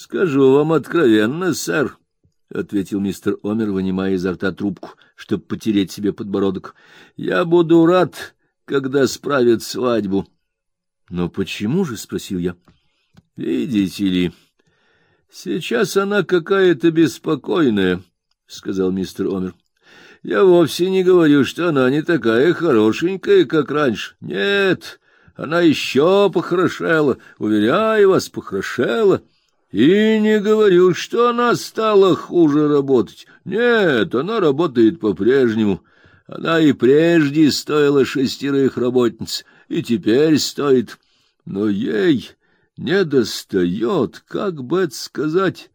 Скажу вам откровенно, сэр, — ответил мистер Омер, вынимая изо рта трубку, чтобы потереть себе подбородок. — Я буду рад, когда справят свадьбу. — Но почему же? — спросил я. — Видите ли, сейчас она какая-то беспокойная, — сказал мистер Омер. — Я вовсе не говорю, что она не такая хорошенькая, как раньше. Нет, она еще похорошела, уверяю вас, похорошела. И не говорю, что она стала хуже работать. Нет, она работает по-прежнему. Она и прежде стоила шестерых работниц, и теперь стоит. Но ей не достает, как бы это сказать,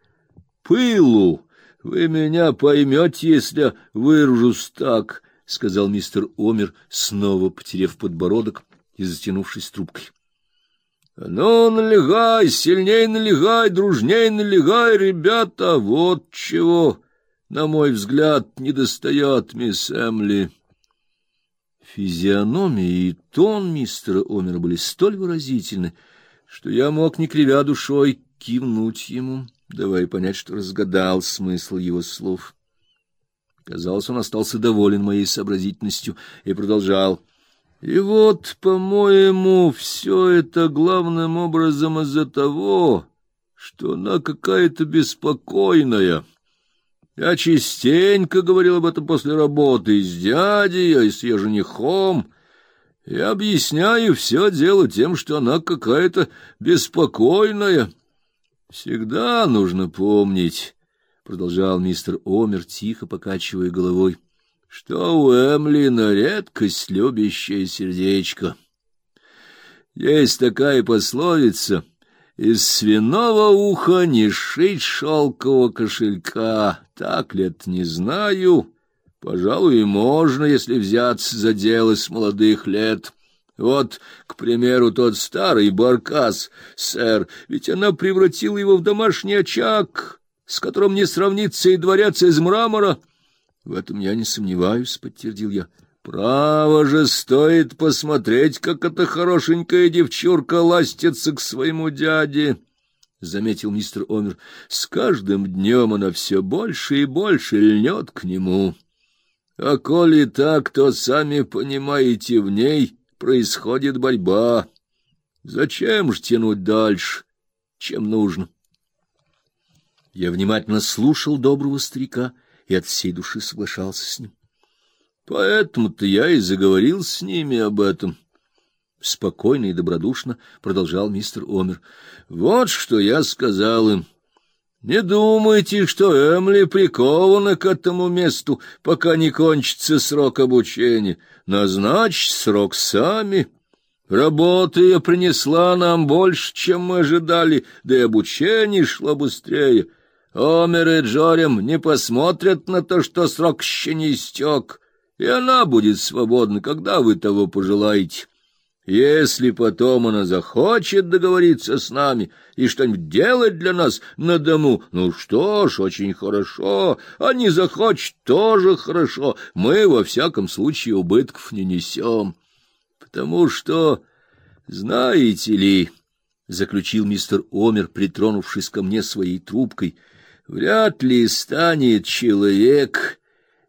пылу. Вы меня поймете, если выражусь так, — сказал мистер Омер, снова потеряв подбородок и затянувшись трубкой. — Ну, налегай, сильней налегай, дружней налегай, ребята, вот чего, на мой взгляд, недостает мисс Эмли. Физиономия и тон мистера Омера были столь выразительны, что я мог, не кривя душой, кивнуть ему, давая понять, что разгадал смысл его слов. Казалось, он остался доволен моей сообразительностью и продолжал — и вот, по-моему, все это главным образом из-за того, что она какая-то беспокойная. Я частенько говорил об этом после работы и с дядей, а и с ее женихом. И объясняю все дело тем, что она какая-то беспокойная. Всегда нужно помнить, — продолжал мистер Омер, тихо покачивая головой, — что у Эмли на редкость любящее сердечко. Есть такая пословица «Из свиного уха не шить шелкового кошелька». Так ли это, не знаю. Пожалуй, и можно, если взяться за дело с молодых лет. Вот, к примеру, тот старый баркас, сэр, ведь она превратила его в домашний очаг, с которым не сравнится и дворец из мрамора — в этом я не сомневаюсь, подтвердил я. Право же стоит посмотреть, как эта хорошенькая девчурка ластится к своему дяде, заметил мистер Омер. С каждым днем она все больше и больше льнет к нему. А коли так, то сами понимаете, в ней происходит борьба. Зачем ж тянуть дальше, чем нужно? Я внимательно слушал доброго старика и от всей души соглашался с ним. Поэтому-то я и заговорил с ними об этом. Спокойно и добродушно продолжал мистер Омер. Вот что я сказал им. Не думайте, что Эмли прикована к этому месту, пока не кончится срок обучения. Назначь срок сами. Работа ее принесла нам больше, чем мы ожидали, да и обучение шло быстрее. Омер и Джорем не посмотрят на то, что срок еще не истек, и она будет свободна, когда вы того пожелаете. Если потом она захочет договориться с нами и что-нибудь делать для нас на дому, ну что ж, очень хорошо, а не захочет тоже хорошо, мы во всяком случае убытков не несем. Потому что, знаете ли, — заключил мистер Омер, притронувшись ко мне своей трубкой, — Вряд ли станет человек,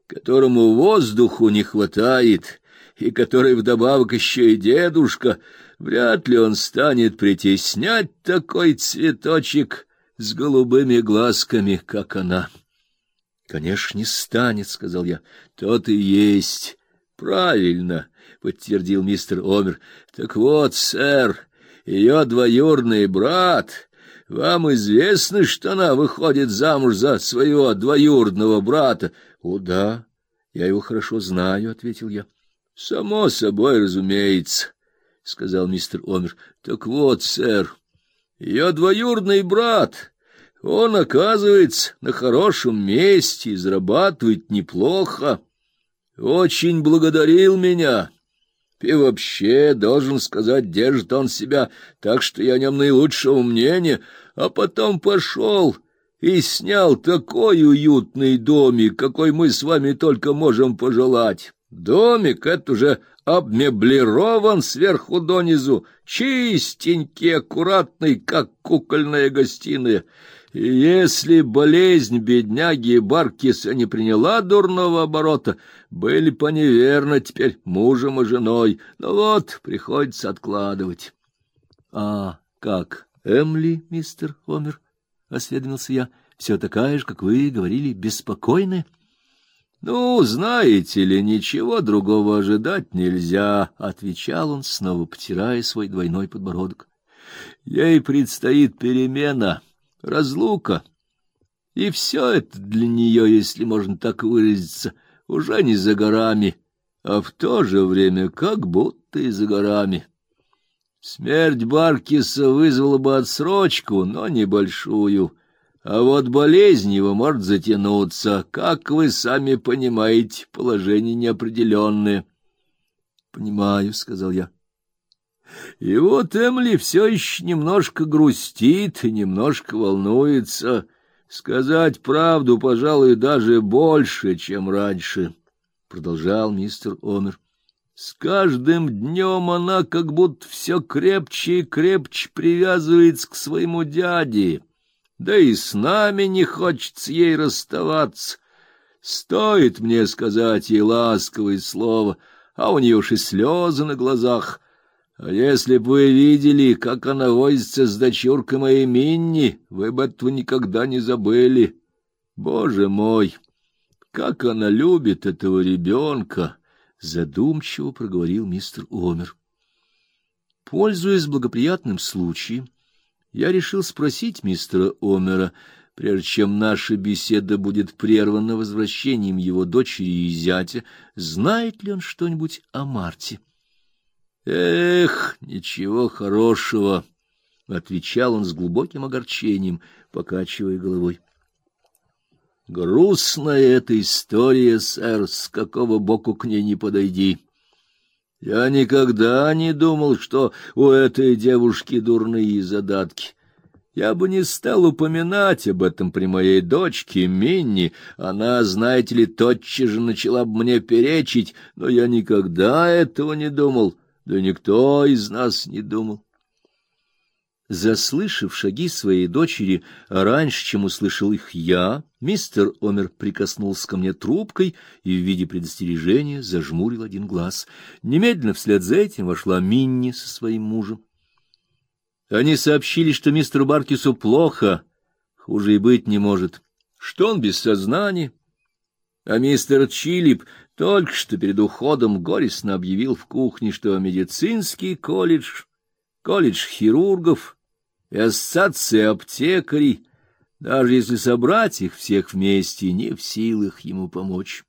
которому воздуху не хватает, и который вдобавок еще и дедушка, вряд ли он станет притеснять такой цветочек с голубыми глазками, как она. — Конечно, не станет, — сказал я. — Тот и есть. — Правильно, — подтвердил мистер Омер. — Так вот, сэр, ее двоюродный брат вам известно, что она выходит замуж за своего двоюродного брата? — О, да, я его хорошо знаю, — ответил я. — Само собой, разумеется, — сказал мистер Омер. — Так вот, сэр, ее двоюродный брат, он, оказывается, на хорошем месте и зарабатывает неплохо. Очень благодарил меня. И вообще, должен сказать, держит он себя так, что я о нем наилучшего мнения, а потом пошел и снял такой уютный домик, какой мы с вами только можем пожелать. Домик — это уже обмеблирован сверху донизу, чистенький, аккуратный, как кукольная гостиная. И если болезнь бедняги Баркиса не приняла дурного оборота, были по неверно теперь мужем и женой, но вот приходится откладывать. — А как, Эмли, мистер Омер? — осведомился я. — Все такая же, как вы говорили, беспокойная? — ну, знаете ли, ничего другого ожидать нельзя, отвечал он, снова потирая свой двойной подбородок. Ей предстоит перемена, разлука. И все это для нее, если можно так выразиться, уже не за горами, а в то же время как будто и за горами. Смерть Баркиса вызвала бы отсрочку, но небольшую. А вот болезнь его может затянуться, как вы сами понимаете, положение неопределенное. — Понимаю, — сказал я. И вот Эмли все еще немножко грустит и немножко волнуется. Сказать правду, пожалуй, даже больше, чем раньше, — продолжал мистер Омер. С каждым днем она как будто все крепче и крепче привязывается к своему дяде да и с нами не хочется ей расставаться. Стоит мне сказать ей ласковое слово, а у нее уж и слезы на глазах. А если бы вы видели, как она возится с дочуркой моей Минни, вы бы этого никогда не забыли. Боже мой, как она любит этого ребенка! — задумчиво проговорил мистер Омер. Пользуясь благоприятным случаем, я решил спросить мистера Омера, прежде чем наша беседа будет прервана возвращением его дочери и зятя, знает ли он что-нибудь о Марте. Эх, ничего хорошего, отвечал он с глубоким огорчением, покачивая головой. Грустная эта история, сэр, с какого боку к ней не подойди. Я никогда не думал, что у этой девушки дурные задатки. Я бы не стал упоминать об этом при моей дочке Минни. Она, знаете ли, тотчас же начала бы мне перечить, но я никогда этого не думал, да никто из нас не думал. Заслышав шаги своей дочери раньше, чем услышал их я, мистер Омер прикоснулся ко мне трубкой и в виде предостережения зажмурил один глаз. Немедленно вслед за этим вошла Минни со своим мужем. Они сообщили, что мистеру Баркису плохо, хуже и быть не может, что он без сознания. А мистер Чилип только что перед уходом горестно объявил в кухне, что медицинский колледж, колледж хирургов и ассоциация аптекарей, даже если собрать их всех вместе, не в силах ему помочь.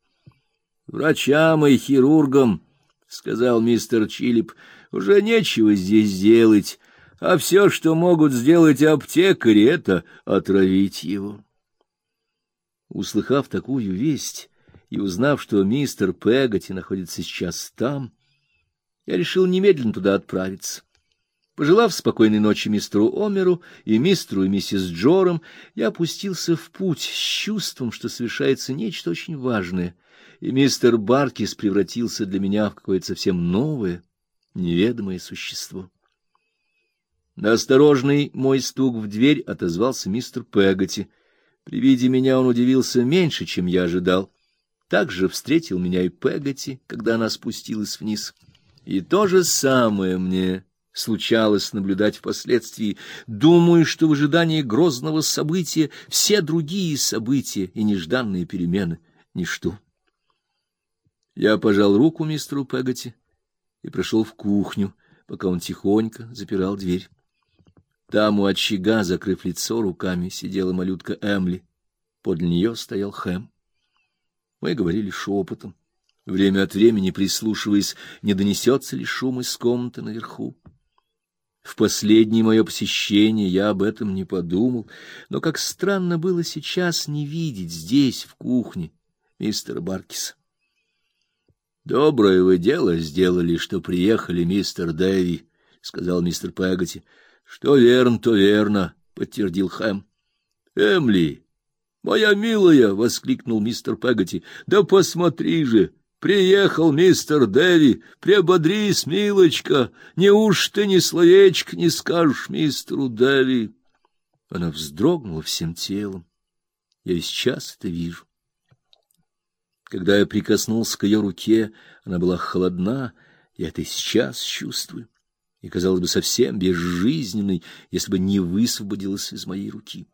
Врачам и хирургам, сказал мистер Чилип, уже нечего здесь делать, а все, что могут сделать аптекари, это отравить его. Услыхав такую весть и узнав, что мистер Пегати находится сейчас там, я решил немедленно туда отправиться. Пожелав спокойной ночи мистеру Омеру и мистеру и миссис Джорам, я опустился в путь с чувством, что совершается нечто очень важное, и мистер Баркис превратился для меня в какое-то совсем новое, неведомое существо. На осторожный мой стук в дверь отозвался мистер Пегати. При виде меня он удивился меньше, чем я ожидал. Также встретил меня и Пегати, когда она спустилась вниз. И то же самое мне случалось наблюдать впоследствии, думаю, что в ожидании грозного события все другие события и нежданные перемены ничто. Я пожал руку мистеру Пегати и прошел в кухню, пока он тихонько запирал дверь. Там у очага, закрыв лицо руками, сидела малютка Эмли. Подле нее стоял Хэм. Мы говорили шепотом, время от времени прислушиваясь, не донесется ли шум из комнаты наверху. В последнее мое посещение я об этом не подумал, но как странно было сейчас не видеть здесь, в кухне, мистера Баркиса. Доброе вы дело сделали, что приехали, мистер Дэви, сказал мистер Пегати. Что верно, то верно, подтвердил Хэм. Эмли, моя милая, воскликнул мистер Пегати. Да посмотри же, Приехал мистер Дэви, приободрись, милочка, неужто ни словечко не скажешь мистеру Дэви? Она вздрогнула всем телом. Я сейчас это вижу. Когда я прикоснулся к ее руке, она была холодна, я это сейчас чувствую, и казалось бы совсем безжизненной, если бы не высвободилась из моей руки.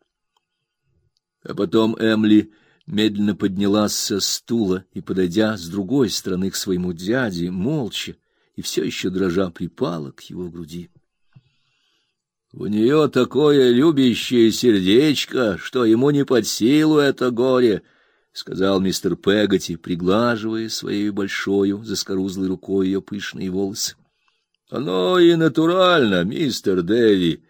А потом Эмли медленно поднялась со стула и, подойдя с другой стороны к своему дяде, молча и все еще дрожа припала к его груди. У нее такое любящее сердечко, что ему не под силу это горе, сказал мистер Пегати, приглаживая своей большой заскорузлой рукой ее пышные волосы. Оно и натурально, мистер Дэви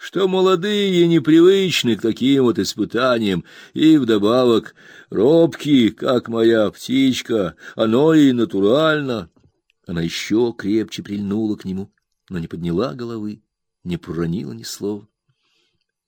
что молодые непривычны к таким вот испытаниям, и вдобавок робкие, как моя птичка, оно и натурально. Она еще крепче прильнула к нему, но не подняла головы, не проронила ни слова.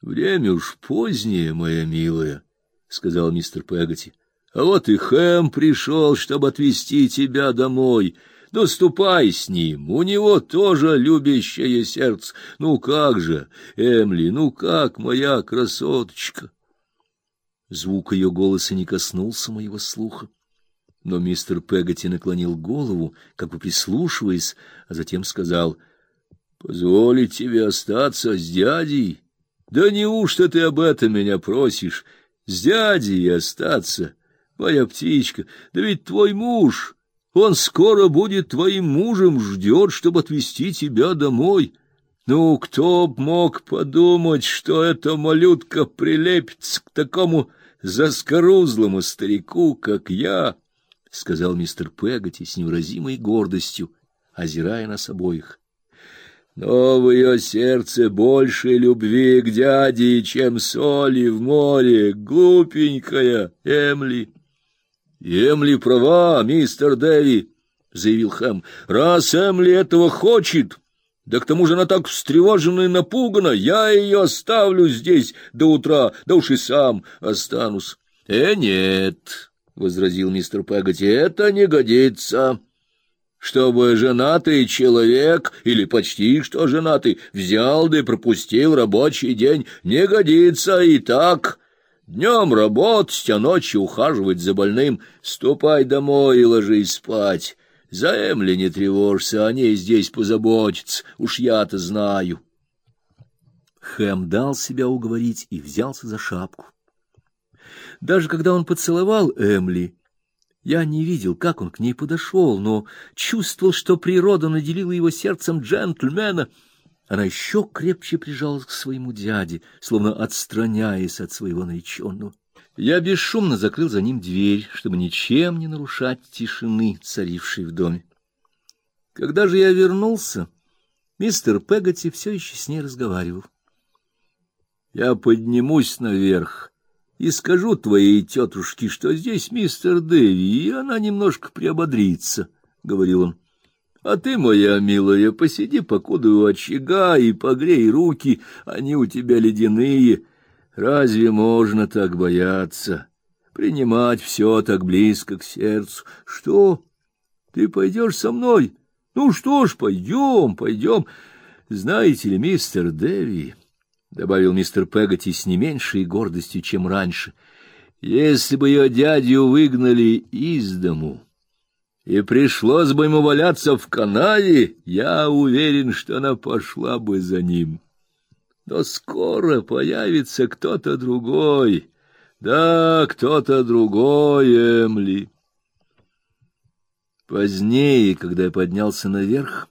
Время уж позднее, моя милая, сказал мистер Пегати. А вот и Хэм пришел, чтобы отвезти тебя домой. Ну, ступай с ним, у него тоже любящее сердце. Ну как же, Эмли, ну как, моя красоточка? Звук ее голоса не коснулся моего слуха, но мистер Пегати наклонил голову, как бы прислушиваясь, а затем сказал: "Позволить тебе остаться с дядей? Да неужто ты об этом меня просишь? С дядей остаться, моя птичка? Да ведь твой муж он скоро будет твоим мужем, ждет, чтобы отвезти тебя домой. Ну, кто б мог подумать, что эта малютка прилепится к такому заскорузлому старику, как я, — сказал мистер Пегати с невыразимой гордостью, озирая нас обоих. Но в ее сердце больше любви к дяде, чем соли в море, глупенькая Эмли. Эмли права, мистер Дэви, заявил Хэм. Раз Эмли этого хочет, да к тому же она так встревожена и напугана, я ее оставлю здесь до утра, да уж и сам останусь. Э, нет, возразил мистер Пегати, это не годится. Чтобы женатый человек или почти что женатый взял да и пропустил рабочий день, не годится и так. Днем работать, а ночью ухаживать за больным. Ступай домой и ложись спать. За Эмли не тревожься, о ней здесь позаботятся, уж я-то знаю. Хэм дал себя уговорить и взялся за шапку. Даже когда он поцеловал Эмли, я не видел, как он к ней подошел, но чувствовал, что природа наделила его сердцем джентльмена — она еще крепче прижалась к своему дяде, словно отстраняясь от своего нареченного. Я бесшумно закрыл за ним дверь, чтобы ничем не нарушать тишины, царившей в доме. Когда же я вернулся, мистер Пегати все еще с ней разговаривал. Я поднимусь наверх и скажу твоей тетушке, что здесь мистер Дэви, и она немножко приободрится, — говорил он. А ты, моя милая, посиди покуда у очага и погрей руки, они у тебя ледяные. Разве можно так бояться? Принимать все так близко к сердцу. Что? Ты пойдешь со мной? Ну что ж, пойдем, пойдем. Знаете ли, мистер Дэви, — добавил мистер Пегати с не меньшей гордостью, чем раньше, — если бы ее дядю выгнали из дому и пришлось бы ему валяться в канаве, я уверен, что она пошла бы за ним. Но скоро появится кто-то другой. Да, кто-то другой, Эмли. Позднее, когда я поднялся наверх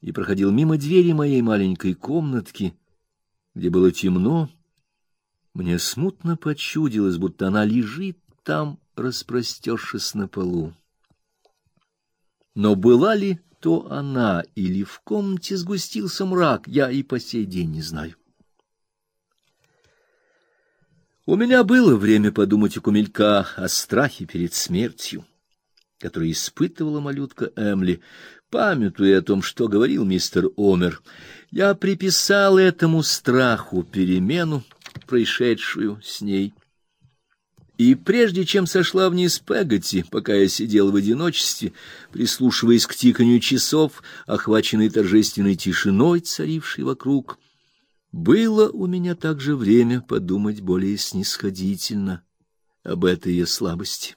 и проходил мимо двери моей маленькой комнатки, где было темно, мне смутно почудилось, будто она лежит там, распростершись на полу. Но была ли то она или в комнате сгустился мрак, я и по сей день не знаю. У меня было время подумать у кумелька о страхе перед смертью, который испытывала малютка Эмли, памятуя о том, что говорил мистер Омер. Я приписал этому страху перемену, происшедшую с ней. И прежде чем сошла вниз Пегати, пока я сидел в одиночестве, прислушиваясь к тиканью часов, охваченной торжественной тишиной, царившей вокруг, было у меня также время подумать более снисходительно об этой ее слабости.